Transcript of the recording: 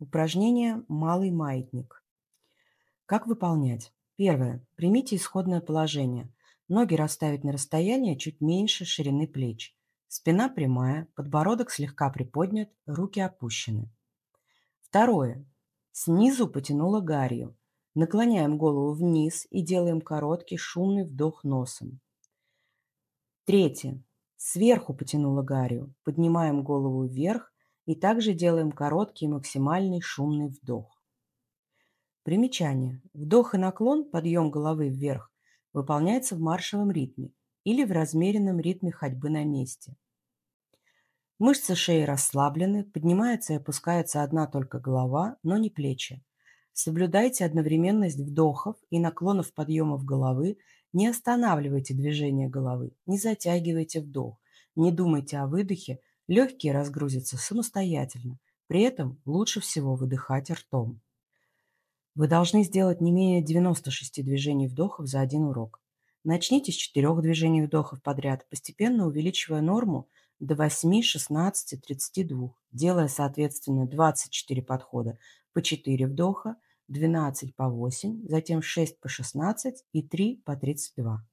Упражнение «Малый маятник». Как выполнять? Первое. Примите исходное положение. Ноги расставить на расстояние чуть меньше ширины плеч. Спина прямая, подбородок слегка приподнят, руки опущены. Второе. Снизу потянуло гарью. Наклоняем голову вниз и делаем короткий шумный вдох носом. Третье. Сверху потянуло гарью. Поднимаем голову вверх и также делаем короткий максимальный шумный вдох. Примечание. Вдох и наклон, подъем головы вверх, выполняется в маршевом ритме или в размеренном ритме ходьбы на месте. Мышцы шеи расслаблены, поднимается и опускается одна только голова, но не плечи. Соблюдайте одновременность вдохов и наклонов подъемов головы, не останавливайте движение головы, не затягивайте вдох, не думайте о выдохе, легкие разгрузятся самостоятельно. При этом лучше всего выдыхать ртом. Вы должны сделать не менее 96 движений вдохов за один урок. Начните с 4 движений вдохов подряд, постепенно увеличивая норму до 8, 16, 32, делая, соответственно, 24 подхода по 4 вдоха, 12 по 8, затем 6 по 16 и 3 по 32.